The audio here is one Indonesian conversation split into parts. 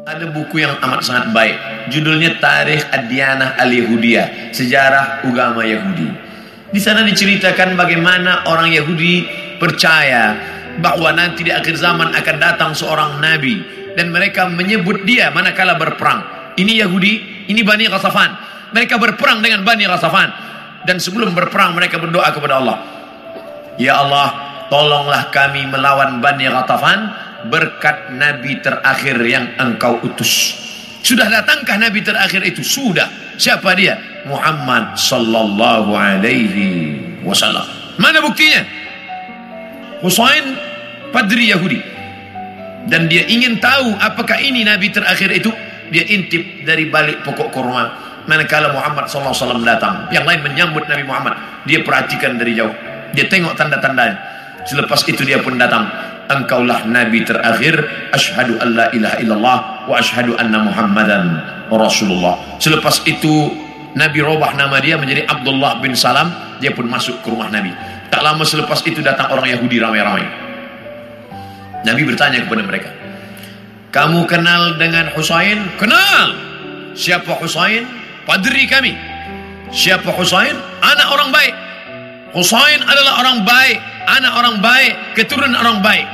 Ada buku yang amat sangat baik. Judulnya Tarikh Ad-Diyanah Al-Yahudiyah, Sejarah Agama Yahudi. Di sana diceritakan bagaimana orang Yahudi percaya bahwa nanti di akhir zaman akan datang seorang nabi dan mereka menyebut dia manakala berperang. Ini Yahudi, ini Bani Ghatafan. Mereka berperang dengan Bani Ghatafan dan sebelum berperang mereka berdoa kepada Allah. Ya Allah, tolonglah kami melawan Bani Ghatafan berkat nabi terakhir yang engkau utus. Sudah datangkah nabi terakhir itu? Sudah. Siapa dia? Muhammad sallallahu alaihi wasallam. Mana buktinya? Husain padri Yahudi. Dan dia ingin tahu apakah ini nabi terakhir itu. Dia intip dari balik pokok kurma. Manakala Muhammad sallallahu alaihi wasallam datang, yang lain menyambut Nabi Muhammad. Dia perhatikan dari jauh. Dia tengok tanda-tandanya. Selepas itu dia pun datang engkaulah nabi terakhir asyhadu alla ilaha illallah wa asyhadu anna muhammadan rasulullah. Selepas itu nabi robah nama dia menjadi Abdullah bin Salam. Dia pun masuk ke rumah nabi. Tak lama selepas itu datang orang Yahudi ramai-ramai. Nabi bertanya kepada mereka kamu kenal dengan Husain? Kenal. Siapa Husain? Padri kami. Siapa Husain? Anak orang baik. Husain adalah orang baik anak orang baik keturunan orang baik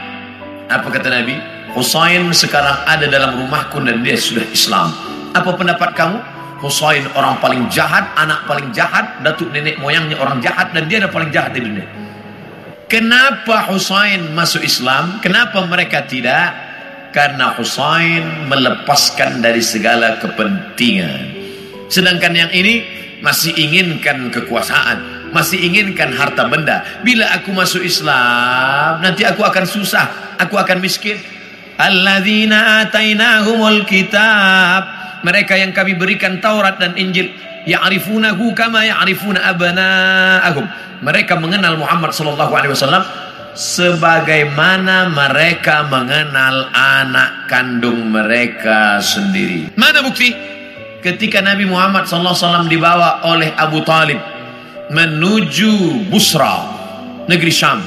apa kata Nabi? Husain sekarang ada dalam rumahku dan dia sudah Islam. Apa pendapat kamu? Husain orang paling jahat, anak paling jahat, datuk nenek moyangnya orang jahat dan dia ada paling jahat di dunia. Kenapa Husain masuk Islam? Kenapa mereka tidak? Karena Husain melepaskan dari segala kepentingan. Sedangkan yang ini masih inginkan kekuasaan masih inginkan harta benda. Bila aku masuk Islam, nanti aku akan susah, aku akan miskin. Alladzina atainahumul kitab. Mereka yang kami berikan Taurat dan Injil, ya'rifunahu kama ya'rifuna abna'ahum. Mereka mengenal Muhammad sallallahu alaihi wasallam sebagaimana mereka mengenal anak kandung mereka sendiri. Mana bukti? Ketika Nabi Muhammad sallallahu alaihi wasallam dibawa oleh Abu Talib menuju Busra, negeri Syam.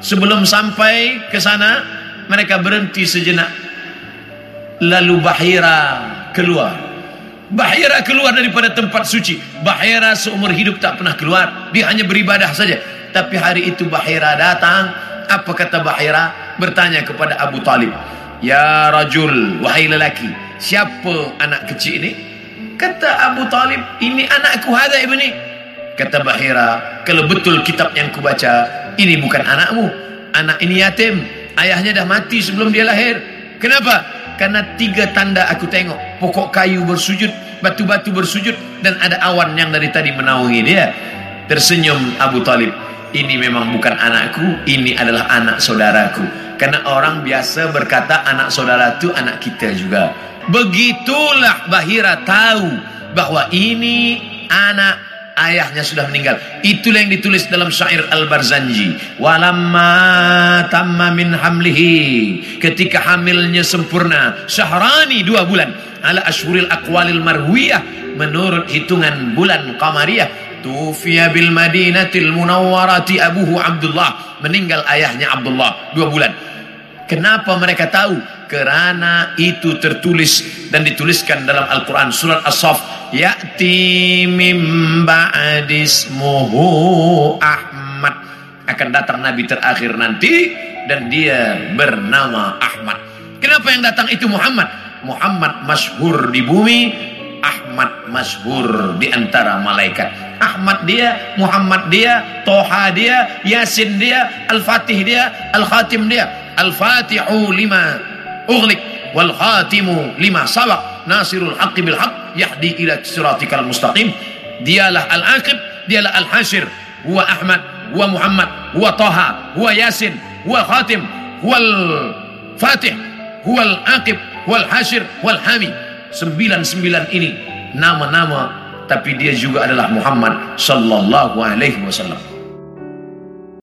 Sebelum sampai ke sana, mereka berhenti sejenak. Lalu Bahira keluar. Bahira keluar daripada tempat suci. Bahira seumur hidup tak pernah keluar. Dia hanya beribadah saja. Tapi hari itu Bahira datang. Apa kata Bahira? Bertanya kepada Abu Talib. Ya Rajul, wahai lelaki. Siapa anak kecil ini? Kata Abu Talib, ini anakku hada ibni. Kata Bahira, kalau betul kitab yang kubaca, ini bukan anakmu. Anak ini yatim. Ayahnya dah mati sebelum dia lahir. Kenapa? Karena tiga tanda aku tengok. Pokok kayu bersujud, batu-batu bersujud, dan ada awan yang dari tadi menaungi dia. Tersenyum Abu Talib. Ini memang bukan anakku, ini adalah anak saudaraku. Karena orang biasa berkata anak saudara itu anak kita juga. Begitulah Bahira tahu bahwa ini anak ayahnya sudah meninggal. Itulah yang ditulis dalam syair Al-Barzanji. Walamma tamma min hamlihi. Ketika hamilnya sempurna. Syahrani dua bulan. Ala ashuril aqwalil marwiyah. Menurut hitungan bulan Qamariyah. Tufiya bil madinatil munawwarati abuhu Abdullah. Meninggal ayahnya Abdullah. Dua bulan. Kenapa mereka tahu? Kerana itu tertulis dan dituliskan dalam Al-Quran. Surat As-Saf. Ya'ti mim Ahmad. Akan datang nabi terakhir nanti dan dia bernama Ahmad. Kenapa yang datang itu Muhammad? Muhammad masyhur di bumi Ahmad masyhur di antara malaikat. Ahmad dia Muhammad dia Toha dia Yasin dia Al-Fatih dia Al-Khatim dia Al-Fatihu lima ughliq wal khatimu lima sabaq. Nasirul haqqi bil haqq yahdi ila siratikal mustaqim. Dialah al-aqib dialah al-hashir. Huwa Ahmad huwa Muhammad huwa Taha huwa Yasin huwa Khatim huwa al-Fatih huwa al-aqib huwa al-hashir huwa al-hami sembilan-sembilan ini nama-nama tapi dia juga adalah Muhammad sallallahu alaihi wasallam